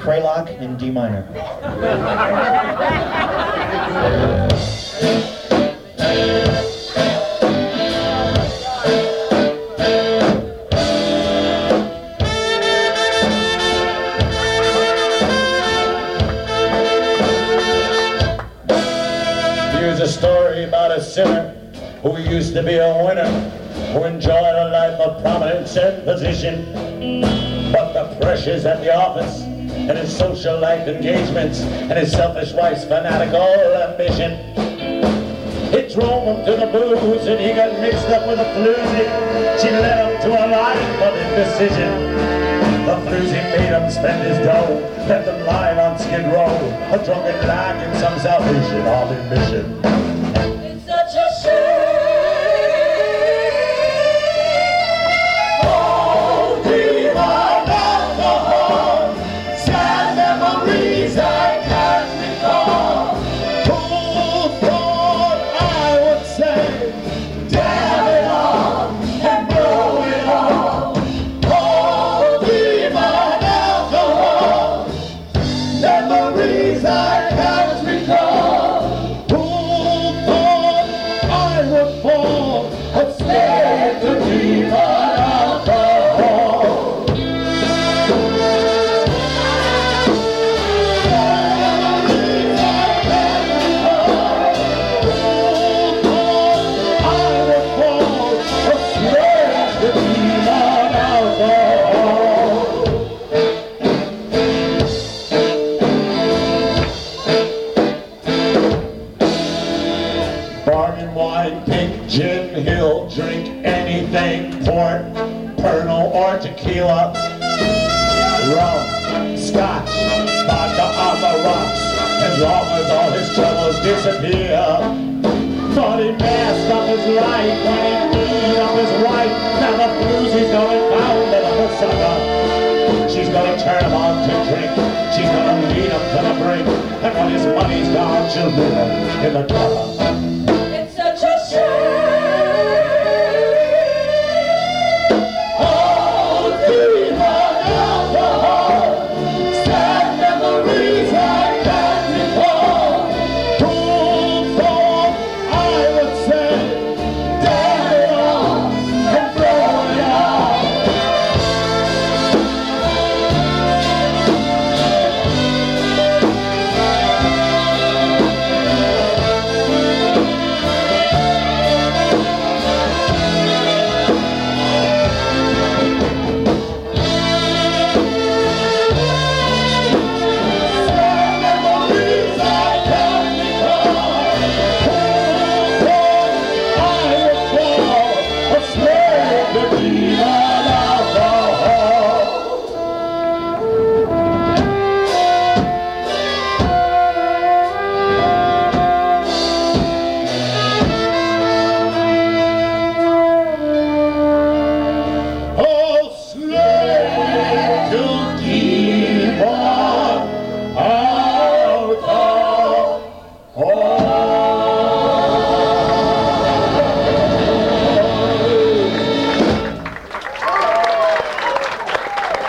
Kralock in D minor. Here's a story about a sinner who used to be a winner, who enjoyed a life of prominence and position. But the pressures at the office and his social life engagements and his selfish wife's fanatical ambition. It drove him to the booze and he got mixed up with a floozy. She led him to a life of indecision. The floozy made him spend his dough, left him lying on Skid Row, a drunken lag in some Salvation Army mission. Bargain wine, pink gin, he'll drink anything, port, pernod or tequila, rum, scotch, vodka on the rocks, as long as all his troubles disappear. But he messed up his life when he beat up his wife. Now the blues he's going down to the sucker. She's gonna turn him on to drink. She's gonna lead him to the brink. And when his money's gone, she'll leave in the gutter.